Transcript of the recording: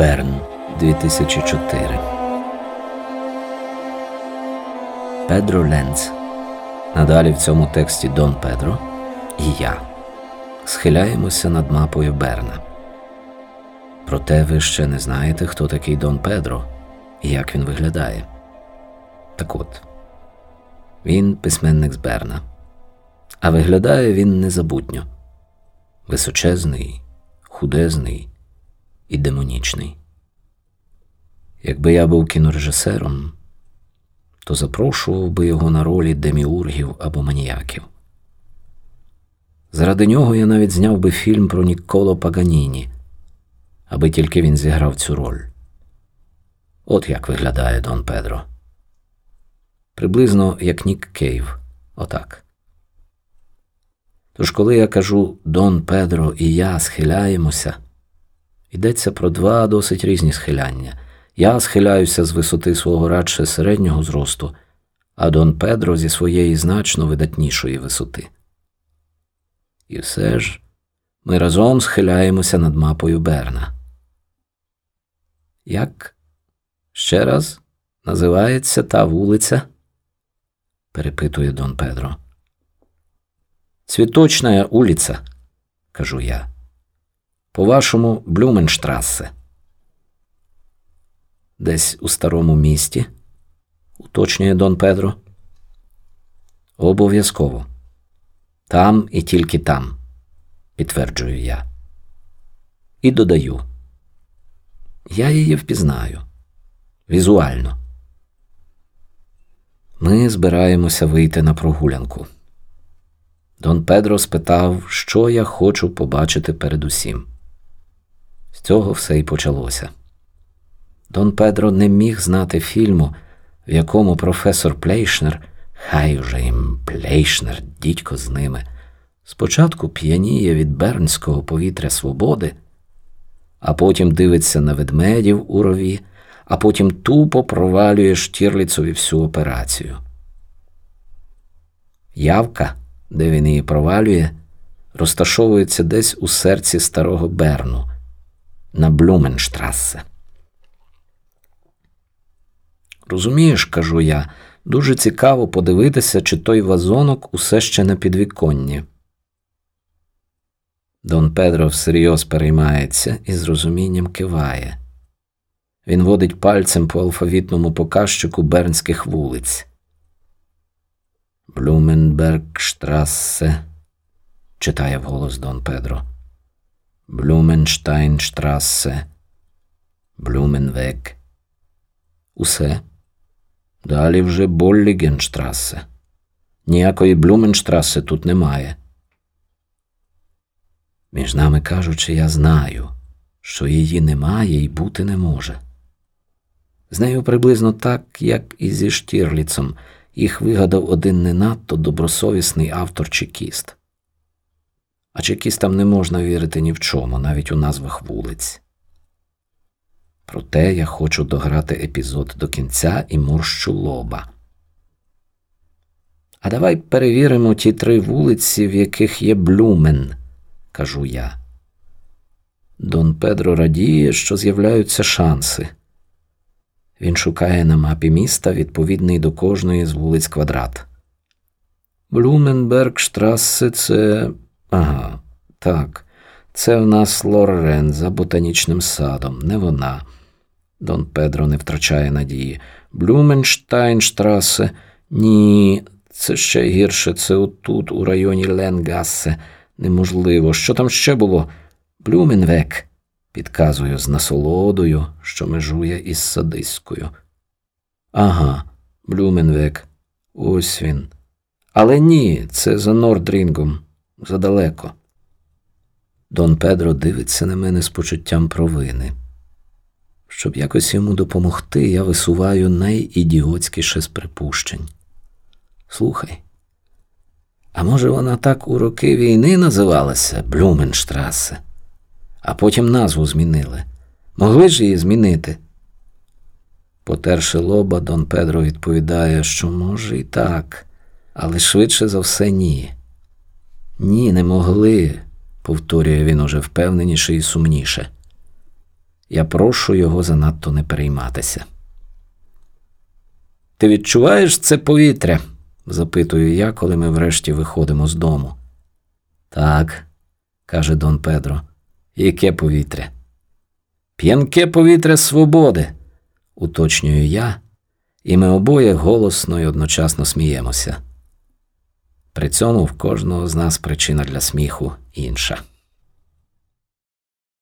2004 Педро Ленц. Надалі в цьому тексті Дон Педро і я схиляємося над мапою Берна. Проте ви ще не знаєте, хто такий Дон Педро і як він виглядає. Так от, він письменник з Берна, а виглядає він незабутньо височезний, худезний і демонічний. Якби я був кінорежисером, то запрошував би його на ролі деміургів або маніяків. Заради нього я навіть зняв би фільм про Ніколо Паганіні, аби тільки він зіграв цю роль. От як виглядає Дон Педро. Приблизно як Нік Кейв. Отак. Тож, коли я кажу Дон Педро і я схиляємося, йдеться про два досить різні схиляння. Я схиляюся з висоти свого радше середнього зросту, а Дон Педро зі своєї значно видатнішої висоти. І все ж ми разом схиляємося над мапою Берна. Як ще раз називається та вулиця? перепитує Дон Педро. Цвіточна улиця, кажу я. По-вашому, Блюменштрассе. Десь у старому місті, уточнює Дон Педро. Обов'язково. Там і тільки там, підтверджую я. І додаю. Я її впізнаю візуально. Ми збираємося вийти на прогулянку. Дон Педро спитав, що я хочу побачити передусім. З цього все і почалося. Дон Педро не міг знати фільму, в якому професор Плейшнер, хай уже їм Плейшнер, дідько з ними, спочатку п'яніє від бернського повітря свободи, а потім дивиться на ведмедів у рові, а потім тупо провалює Штірліцові всю операцію. Явка, де він її провалює, розташовується десь у серці старого Берну на Блюменштрассе. Розумієш, кажу я, дуже цікаво подивитися, чи той вазонок усе ще на підвіконні. Дон Педро всерйоз переймається і з розумінням киває. Він водить пальцем по алфавітному показчику бернських вулиць. Блюменбергштрассе, читає вголос Дон Педро. Блюменштайнштрассе, Блюменвек. Усе. Далі вже Боллігенштрасе. Ніякої Блюменштрасе тут немає. Між нами кажучи, я знаю, що її немає і бути не може. З нею приблизно так, як і зі Штірліцем, їх вигадав один не надто добросовісний автор чекіст. А чекістам не можна вірити ні в чому, навіть у назвах вулиць. Проте я хочу дограти епізод до кінця і морщу лоба. А давай перевіримо ті три вулиці, в яких є Блюмен, кажу я. Дон Педро радіє, що з'являються шанси. Він шукає на мапі міста відповідний до кожної з вулиць квадрат. Блюменбергштрассе це. Ага, так. Це в нас Лорен за ботанічним садом, не вона. Дон Педро не втрачає надії. Блюменштайнштрасе. Ні, це ще гірше, це отут, у районі Ленгассе. Неможливо. Що там ще було? Блюменвек підказую з насолодою, що межує із садиською. Ага, Блюменвек, ось він. Але ні, це за Нордрінгом, задалеко. Дон Педро дивиться на мене з почуттям провини. Щоб якось йому допомогти, я висуваю найідіотськіше з припущень. Слухай, а може вона так у роки війни називалася Блюменштрасе? а потім назву змінили. Могли ж її змінити? Потерши лоба, Дон Педро відповідає, що може і так, але швидше за все ні. Ні, не могли, повторює він уже впевненіше і сумніше. Я прошу його занадто не перейматися. Ти відчуваєш це повітря? запитую я, коли ми врешті виходимо з дому. Так, каже Дон Педро. Яке повітря? П'янке повітря свободи, уточнюю я, і ми обоє голосно і одночасно сміємося. При цьому в кожного з нас причина для сміху інша.